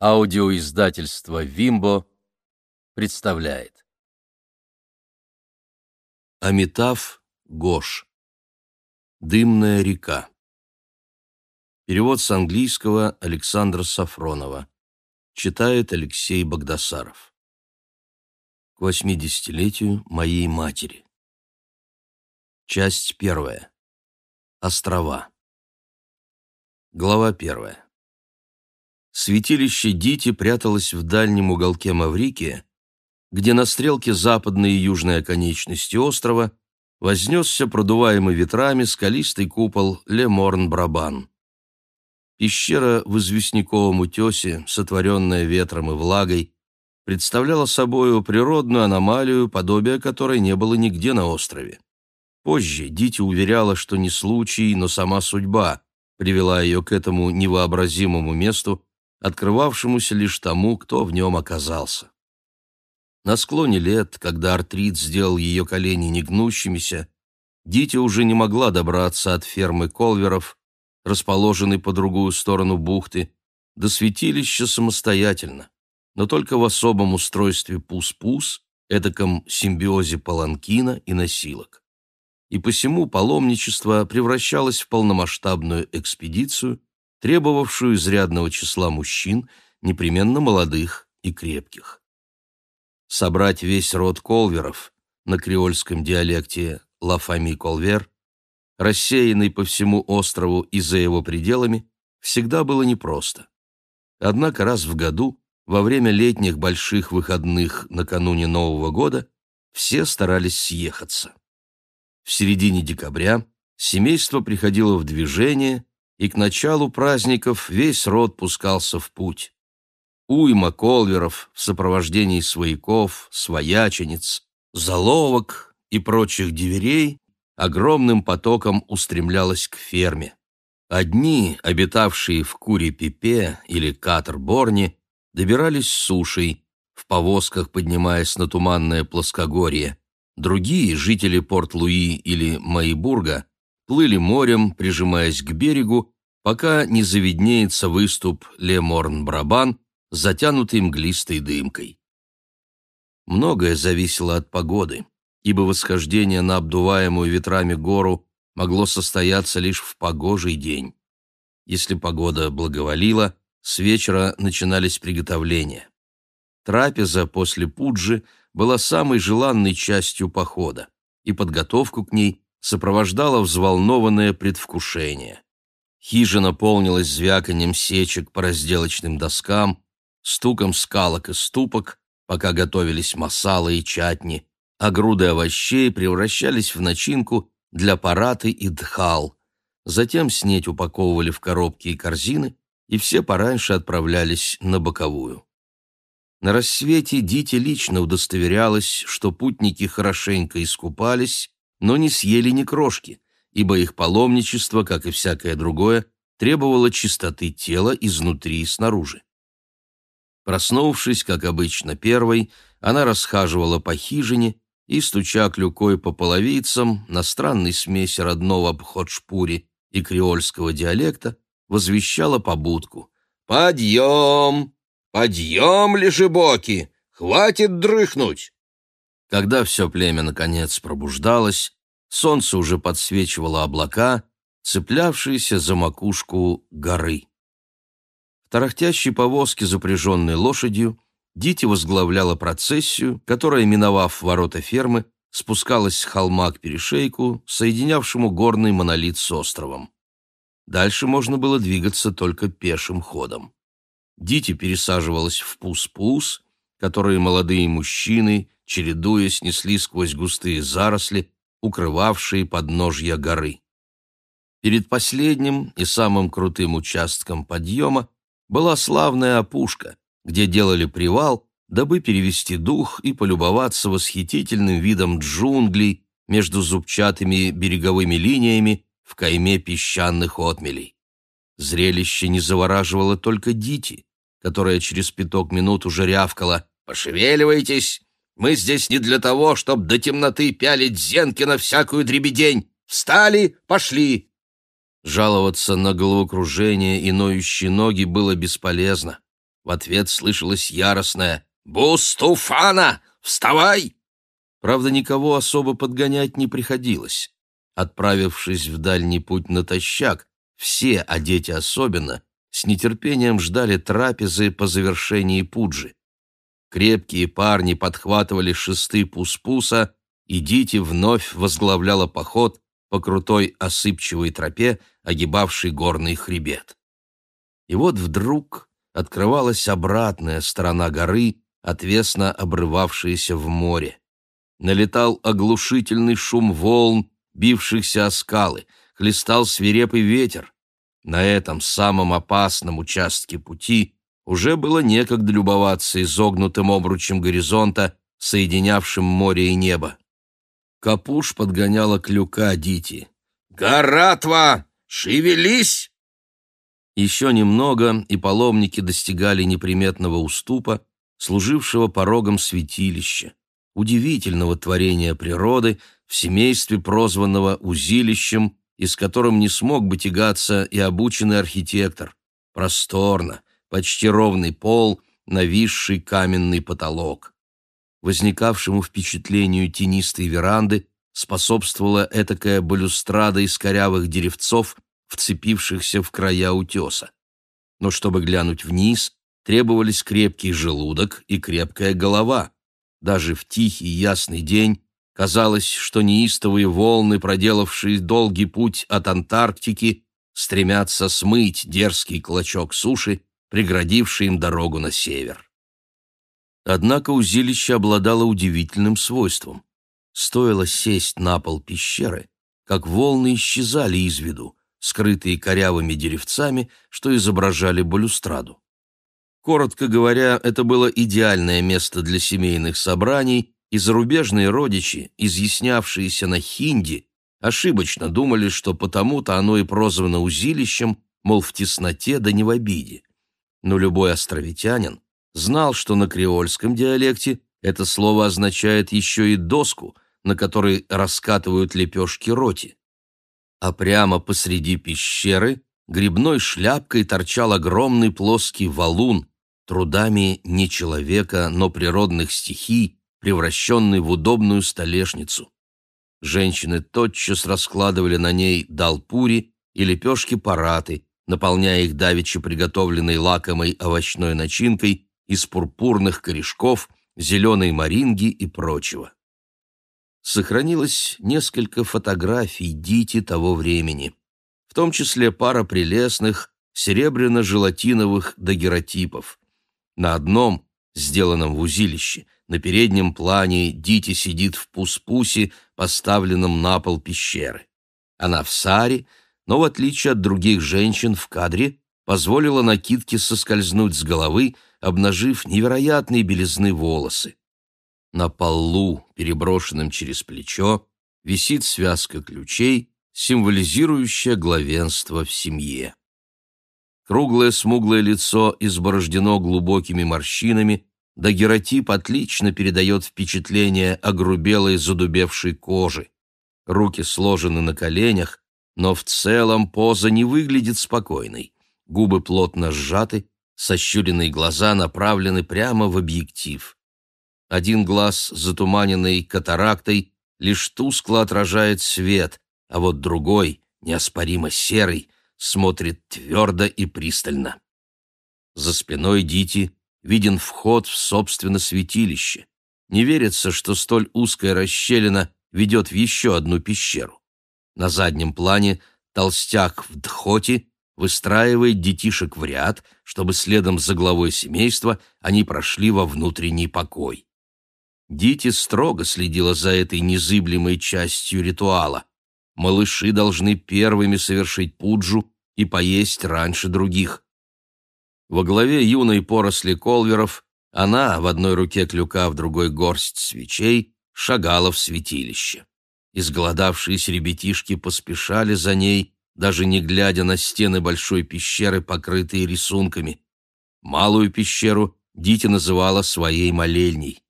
Аудиоиздательство «Вимбо» представляет. Амитав Гош. Дымная река. Перевод с английского Александра Сафронова. Читает Алексей Богдасаров. К восьмидесятилетию моей матери. Часть первая. Острова. Глава первая. Святилище Дити пряталось в дальнем уголке Маврикия, где на стрелке западной и южной оконечности острова вознесся продуваемый ветрами скалистый купол Леморн-Брабан. Пещера в известняковом утесе, сотворенная ветром и влагой, представляла собою природную аномалию, подобия которой не было нигде на острове. Позже Дити уверяла, что не случай, но сама судьба привела ее к этому невообразимому месту, открывавшемуся лишь тому, кто в нем оказался. На склоне лет, когда артрит сделал ее колени негнущимися, Дити уже не могла добраться от фермы Колверов, расположенной по другую сторону бухты, до святилища самостоятельно, но только в особом устройстве пус-пус, этаком симбиозе паланкина и носилок. И посему паломничество превращалось в полномасштабную экспедицию, требовавшую изрядного числа мужчин, непременно молодых и крепких. Собрать весь род Колверов на креольском диалекте «Ла Фами Колвер», рассеянный по всему острову и за его пределами, всегда было непросто. Однако раз в году, во время летних больших выходных накануне Нового года, все старались съехаться. В середине декабря семейство приходило в движение и к началу праздников весь род пускался в путь. Уйма колверов в сопровождении свояков, своячениц, заловок и прочих деверей огромным потоком устремлялась к ферме. Одни, обитавшие в Куре-Пипе или Катер-Борне, добирались сушей, в повозках поднимаясь на туманное плоскогорье. Другие, жители Порт-Луи или Майбурга, плыли морем, прижимаясь к берегу, пока не завиднеется выступ Леморн-Брабан, затянутый мглистой дымкой. Многое зависело от погоды, ибо восхождение на обдуваемую ветрами гору могло состояться лишь в погожий день. Если погода благоволила, с вечера начинались приготовления. Трапеза после пуджи была самой желанной частью похода, и подготовку к ней сопровождало взволнованное предвкушение. Хижина полнилась звяканием сечек по разделочным доскам, стуком скалок и ступок, пока готовились масала и чатни, а груды овощей превращались в начинку для параты и дхал. Затем снеть упаковывали в коробки и корзины, и все пораньше отправлялись на боковую. На рассвете Дити лично удостоверялась, что путники хорошенько искупались но не съели ни крошки, ибо их паломничество, как и всякое другое, требовало чистоты тела изнутри и снаружи. Проснувшись, как обычно, первой, она расхаживала по хижине и, стуча клюкой по половицам, на странной смеси родного бходшпури и креольского диалекта, возвещала побудку. «Подъем! Подъем, лежебоки! Хватит дрыхнуть!» Когда все племя наконец пробуждалось, солнце уже подсвечивало облака, цеплявшиеся за макушку горы. В тарахтящей повозке, запряженной лошадью, Дити возглавляла процессию, которая, миновав ворота фермы, спускалась с холма к перешейку, соединявшему горный монолит с островом. Дальше можно было двигаться только пешим ходом. Дити пересаживалась в пус-пус, которые молодые мужчины чередуясь, несли сквозь густые заросли, укрывавшие подножья горы. Перед последним и самым крутым участком подъема была славная опушка, где делали привал, дабы перевести дух и полюбоваться восхитительным видом джунглей между зубчатыми береговыми линиями в кайме песчаных отмелей. Зрелище не завораживало только Дити, которая через пяток минут уже рявкала «Пошевеливайтесь! Мы здесь не для того, чтобы до темноты пялить зенки на всякую дребедень. Встали, пошли!» Жаловаться на головокружение и ноющие ноги было бесполезно. В ответ слышалось яростное «Бустуфана! Вставай!» Правда, никого особо подгонять не приходилось. Отправившись в дальний путь натощак, все, а дети особенно, с нетерпением ждали трапезы по завершении пуджи. Крепкие парни подхватывали шесты пуспуса, и Дити вновь возглавляла поход по крутой осыпчивой тропе, огибавшей горный хребет. И вот вдруг открывалась обратная сторона горы, отвесно обрывавшаяся в море. Налетал оглушительный шум волн, бившихся о скалы, хлестал свирепый ветер. На этом самом опасном участке пути уже было некогда любоваться изогнутым обручем горизонта, соединявшим море и небо. Капуш подгоняла клюка Дити. «Горатва! Шевелись!» Еще немного, и паломники достигали неприметного уступа, служившего порогом святилища, удивительного творения природы, в семействе, прозванного узилищем, и с которым не смог бы тягаться и обученный архитектор. Просторно, почти ровный пол, нависший каменный потолок. Возникавшему впечатлению тенистой веранды способствовала этакая балюстрада из корявых деревцов, вцепившихся в края утеса. Но чтобы глянуть вниз, требовались крепкий желудок и крепкая голова. Даже в тихий ясный день Казалось, что неистовые волны, проделавшие долгий путь от Антарктики, стремятся смыть дерзкий клочок суши, преградивший им дорогу на север. Однако узилище обладало удивительным свойством. Стоило сесть на пол пещеры, как волны исчезали из виду, скрытые корявыми деревцами, что изображали балюстраду. Коротко говоря, это было идеальное место для семейных собраний и зарубежные родичи, изъяснявшиеся на хинди, ошибочно думали, что потому-то оно и прозвано узилищем, мол, в тесноте да не в обиде. Но любой островитянин знал, что на креольском диалекте это слово означает еще и доску, на которой раскатывают лепешки роти. А прямо посреди пещеры грибной шляпкой торчал огромный плоский валун, трудами не человека, но природных стихий, превращенный в удобную столешницу. Женщины тотчас раскладывали на ней далпури и лепешки-параты, наполняя их давеча приготовленной лакомой овощной начинкой из пурпурных корешков, зеленой маринги и прочего. Сохранилось несколько фотографий Дити того времени, в том числе пара прелестных серебряно-желатиновых дагеротипов. На одном, сделанном в узилище, на переднем плане Дити сидит в пуспусе, поставленном на пол пещеры. Она в саре, но, в отличие от других женщин в кадре, позволила накидке соскользнуть с головы, обнажив невероятные белизны волосы. На полу, переброшенном через плечо, висит связка ключей, символизирующая главенство в семье. Круглое смуглое лицо изборождено глубокими морщинами, Дагеротип отлично передает впечатление огрубелой задубевшей кожи. Руки сложены на коленях, но в целом поза не выглядит спокойной. Губы плотно сжаты, сощуренные глаза направлены прямо в объектив. Один глаз, затуманенный катарактой, лишь тускло отражает свет, а вот другой, неоспоримо серый, смотрит твердо и пристально. За спиной Дити виден вход в собственно святилище. Не верится, что столь узкая расщелина ведет в еще одну пещеру. На заднем плане толстяк в дхоте выстраивает детишек в ряд, чтобы следом за главой семейства они прошли во внутренний покой. Дити строго следила за этой незыблемой частью ритуала. Малыши должны первыми совершить пуджу и поесть раньше других. Во главе юной поросли колверов она, в одной руке клюка, в другой горсть свечей, шагала в святилище. Изголодавшиеся ребятишки поспешали за ней, даже не глядя на стены большой пещеры, покрытые рисунками. Малую пещеру Дити называла своей молельней.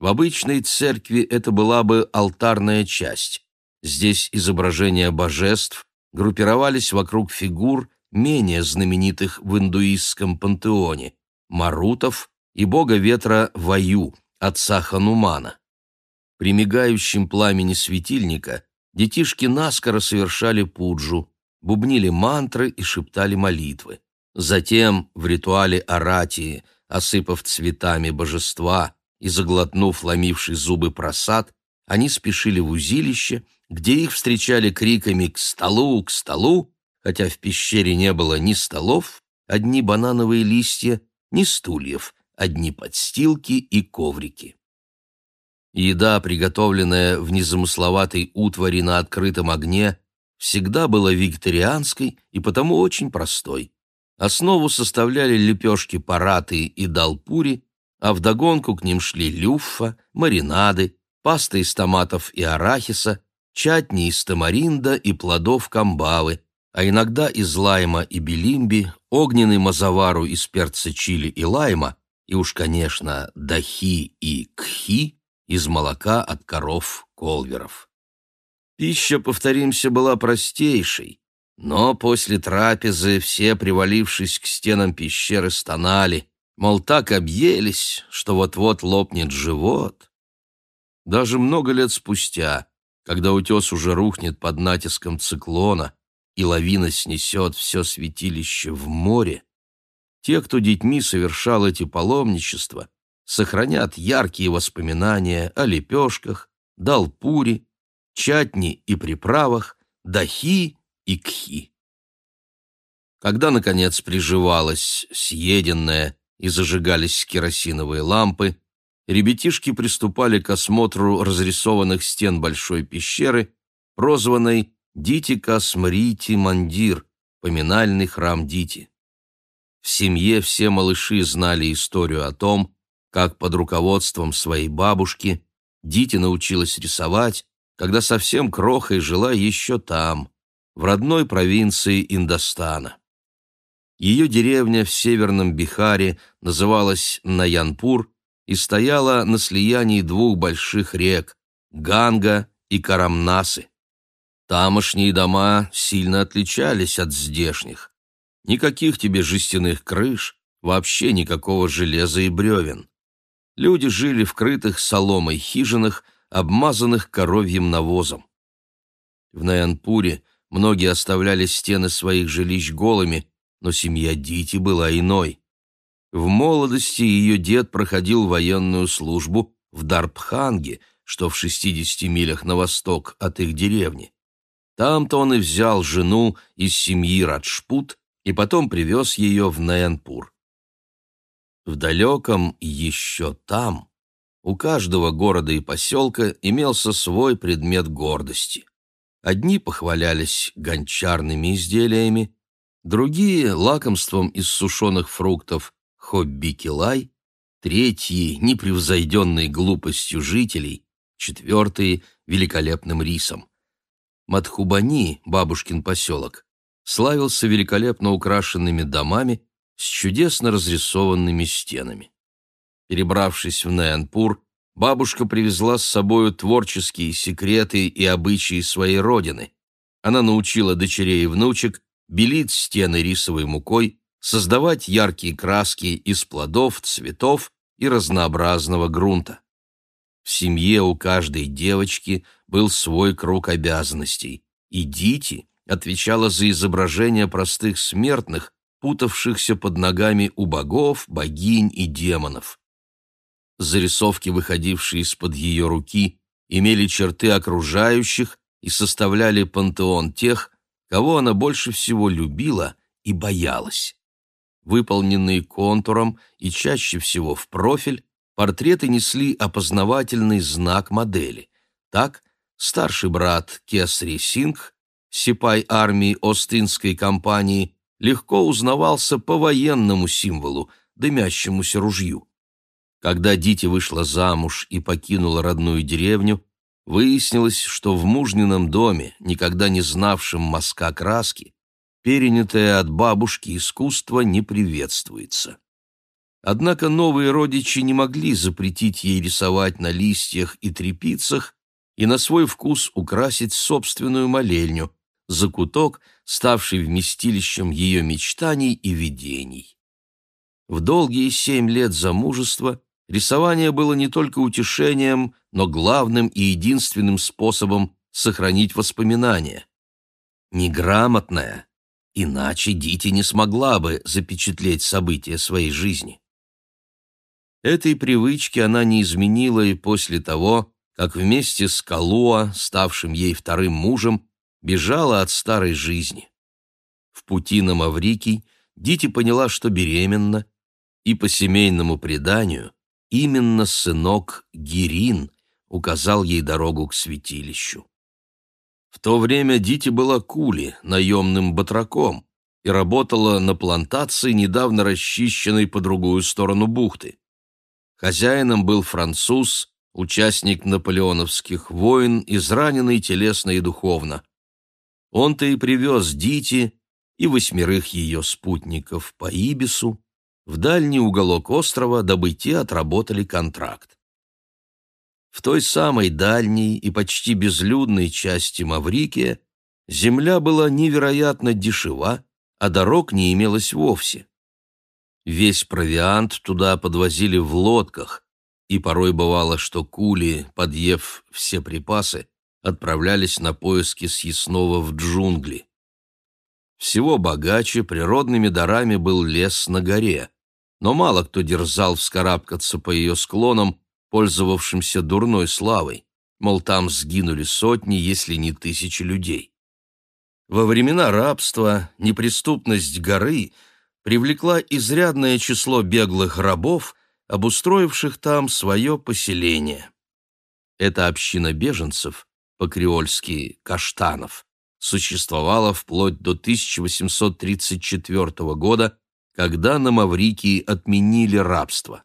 В обычной церкви это была бы алтарная часть. Здесь изображения божеств группировались вокруг фигур, менее знаменитых в индуистском пантеоне, Марутов и бога ветра Ваю, отца Ханумана. При мигающем пламени светильника детишки наскоро совершали пуджу, бубнили мантры и шептали молитвы. Затем в ритуале аратии, осыпав цветами божества и заглотнув ломивший зубы просад, они спешили в узилище, где их встречали криками «К столу! К столу!», хотя в пещере не было ни столов, одни банановые листья, ни стульев, одни подстилки и коврики. Еда, приготовленная в незамысловатой утвари на открытом огне, всегда была вегетарианской и потому очень простой. Основу составляли лепешки параты и далпури, а вдогонку к ним шли люффа, маринады, паста из томатов и арахиса, чатни из тамаринда и плодов камбавы, а иногда из лайма и белимби, огненный мазавару из перца чили и лайма, и уж, конечно, дахи и кхи из молока от коров колверов. Пища, повторимся, была простейшей, но после трапезы все, привалившись к стенам пещеры, стонали, мол, так объелись, что вот-вот лопнет живот. Даже много лет спустя, когда утес уже рухнет под натиском циклона и лавина снесет все святилище в море, те, кто детьми совершал эти паломничества, сохранят яркие воспоминания о лепешках, далпуре, чатни и приправах, дахи и кхи. Когда, наконец, приживалось съеденное и зажигались керосиновые лампы, ребятишки приступали к осмотру разрисованных стен большой пещеры, прозванной Дитика Смрити Мандир, поминальный храм Дити. В семье все малыши знали историю о том, как под руководством своей бабушки Дити научилась рисовать, когда совсем крохой жила еще там, в родной провинции Индостана. Ее деревня в северном Бихаре называлась Наянпур и стояла на слиянии двух больших рек – Ганга и Карамнасы. Тамошние дома сильно отличались от здешних. Никаких тебе жестяных крыш, вообще никакого железа и бревен. Люди жили в крытых соломой хижинах, обмазанных коровьим навозом. В Наянпуре многие оставляли стены своих жилищ голыми, но семья Дити была иной. В молодости ее дед проходил военную службу в Дарбханге, что в 60 милях на восток от их деревни. Там-то он и взял жену из семьи Раджпут и потом привез ее в Наянпур. В далеком еще там у каждого города и поселка имелся свой предмет гордости. Одни похвалялись гончарными изделиями, другие — лакомством из сушеных фруктов хобби-килай, третьи — непревзойденной глупостью жителей, четвертые — великолепным рисом. Матхубани, бабушкин поселок, славился великолепно украшенными домами с чудесно разрисованными стенами. Перебравшись в Наянпур, бабушка привезла с собою творческие секреты и обычаи своей родины. Она научила дочерей и внучек белить стены рисовой мукой, создавать яркие краски из плодов, цветов и разнообразного грунта. В семье у каждой девочки был свой круг обязанностей, и Дити отвечала за изображение простых смертных, путавшихся под ногами у богов, богинь и демонов. Зарисовки, выходившие из-под ее руки, имели черты окружающих и составляли пантеон тех, кого она больше всего любила и боялась. Выполненные контуром и чаще всего в профиль, портреты несли опознавательный знак модели. Так, старший брат Кесри Сингх, сипай армии Остинской компании, легко узнавался по военному символу, дымящемуся ружью. Когда Дити вышла замуж и покинула родную деревню, выяснилось, что в мужнином доме, никогда не знавшем мазка краски, перенятое от бабушки искусство не приветствуется. Однако новые родичи не могли запретить ей рисовать на листьях и трепицах и на свой вкус украсить собственную молельню, закуток, ставший вместилищем ее мечтаний и видений. В долгие семь лет замужества рисование было не только утешением, но главным и единственным способом сохранить воспоминания. Неграмотная, иначе Дити не смогла бы запечатлеть события своей жизни. Этой привычки она не изменила и после того, как вместе с Калуа, ставшим ей вторым мужем, бежала от старой жизни. В пути на Маврикий Дити поняла, что беременна, и по семейному преданию именно сынок Гирин указал ей дорогу к святилищу. В то время Дити была кули, наемным батраком, и работала на плантации, недавно расчищенной по другую сторону бухты. Хозяином был француз, участник наполеоновских войн, израненный телесно и духовно. Он-то и привез Дити и восьмерых ее спутников по Ибису в дальний уголок острова, дабы те отработали контракт. В той самой дальней и почти безлюдной части Маврикия земля была невероятно дешева, а дорог не имелось вовсе. Весь провиант туда подвозили в лодках, и порой бывало, что кули, подъев все припасы, отправлялись на поиски съестного в джунгли. Всего богаче природными дарами был лес на горе, но мало кто дерзал вскарабкаться по ее склонам, пользовавшимся дурной славой, мол, там сгинули сотни, если не тысячи людей. Во времена рабства неприступность горы привлекла изрядное число беглых рабов, обустроивших там свое поселение. Эта община беженцев по-креольски «каштанов», существовала вплоть до 1834 года, когда на Маврикии отменили рабство.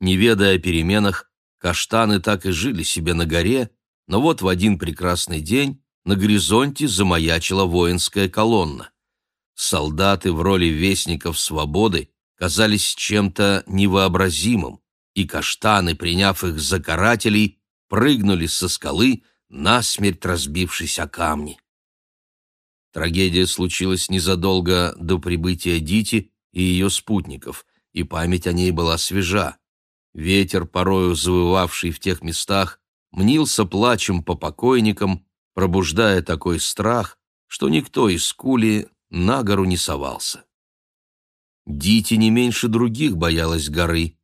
Не ведая о переменах, каштаны так и жили себе на горе, но вот в один прекрасный день на горизонте замаячила воинская колонна. Солдаты в роли вестников свободы казались чем-то невообразимым, и каштаны, приняв их за карателей, прыгнули со скалы, насмерть разбившись о камни. Трагедия случилась незадолго до прибытия Дити и ее спутников, и память о ней была свежа. Ветер, порою завывавший в тех местах, мнился плачем по покойникам, пробуждая такой страх, что никто из кули на гору не совался. Дити не меньше других боялась горы,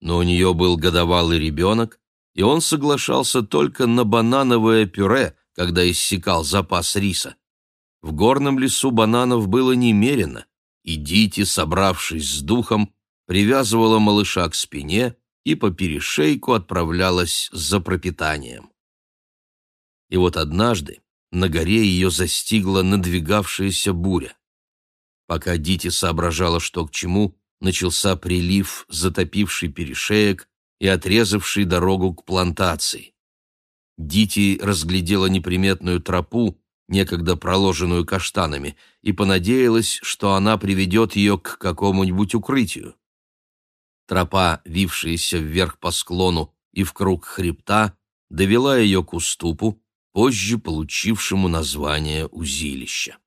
но у нее был годовалый ребенок, и он соглашался только на банановое пюре, когда иссякал запас риса. В горном лесу бананов было немерено, и Дити, собравшись с духом, привязывала малыша к спине и по перешейку отправлялась за пропитанием. И вот однажды на горе ее застигла надвигавшаяся буря. Пока Дити соображала, что к чему, начался прилив, затопивший перешеек, и отрезавший дорогу к плантации. Дити разглядела неприметную тропу, некогда проложенную каштанами, и понадеялась, что она приведет ее к какому-нибудь укрытию. Тропа, вившаяся вверх по склону и в круг хребта, довела ее к уступу, позже получившему название узилища.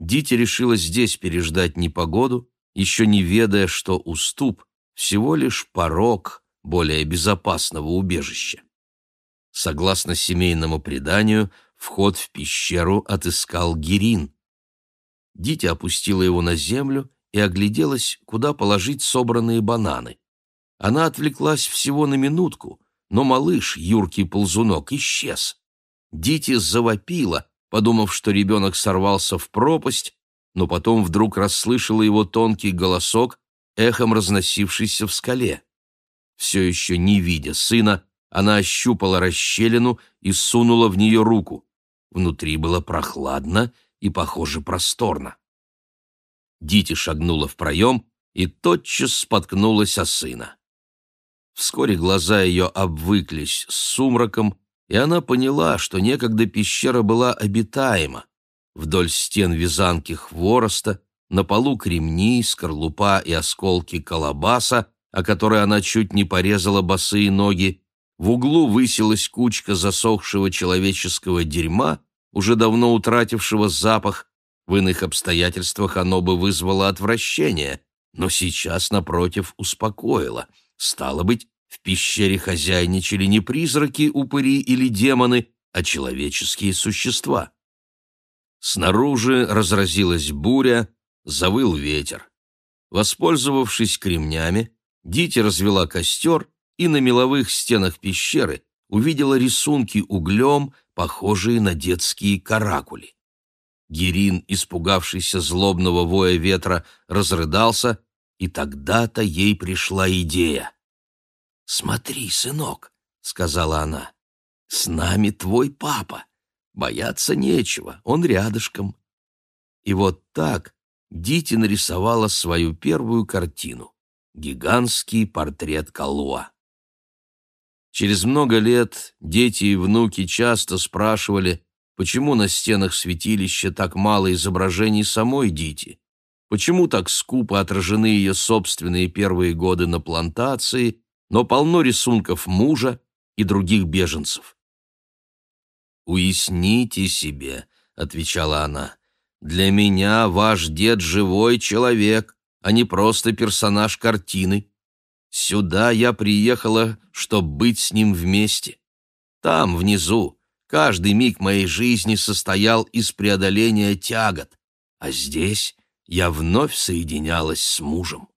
Дити решила здесь переждать непогоду, еще не ведая, что уступ — всего лишь порог, более безопасного убежища. Согласно семейному преданию, вход в пещеру отыскал Гирин. Дитя опустила его на землю и огляделась, куда положить собранные бананы. Она отвлеклась всего на минутку, но малыш, юркий ползунок, исчез. Дити завопила, подумав, что ребенок сорвался в пропасть, но потом вдруг расслышала его тонкий голосок, эхом разносившийся в скале. Все еще не видя сына, она ощупала расщелину и сунула в нее руку. Внутри было прохладно и, похоже, просторно. Дити шагнула в проем и тотчас споткнулась о сына. Вскоре глаза ее обвыклись с сумраком, и она поняла, что некогда пещера была обитаема. Вдоль стен вязанки хвороста, на полу кремни, скорлупа и осколки колобаса, о которой она чуть не порезала босые ноги, в углу высилась кучка засохшего человеческого дерьма, уже давно утратившего запах, в иных обстоятельствах оно бы вызвало отвращение, но сейчас, напротив, успокоила. Стало быть, в пещере хозяйничали не призраки, упыри или демоны, а человеческие существа. Снаружи разразилась буря, завыл ветер. Воспользовавшись кремнями, Дити развела костер и на меловых стенах пещеры увидела рисунки углем, похожие на детские каракули. Герин, испугавшийся злобного воя ветра, разрыдался, и тогда-то ей пришла идея. «Смотри, сынок», — сказала она, — «с нами твой папа. Бояться нечего, он рядышком». И вот так Дити нарисовала свою первую картину — гигантский портрет Калуа. Через много лет дети и внуки часто спрашивали, почему на стенах святилища так мало изображений самой Дити, почему так скупо отражены ее собственные первые годы на плантации, но полно рисунков мужа и других беженцев. «Уясните себе», — отвечала она, — «для меня ваш дед живой человек, а не просто персонаж картины. Сюда я приехала, чтобы быть с ним вместе. Там, внизу, Каждый миг моей жизни состоял из преодоления тягот, а здесь я вновь соединялась с мужем.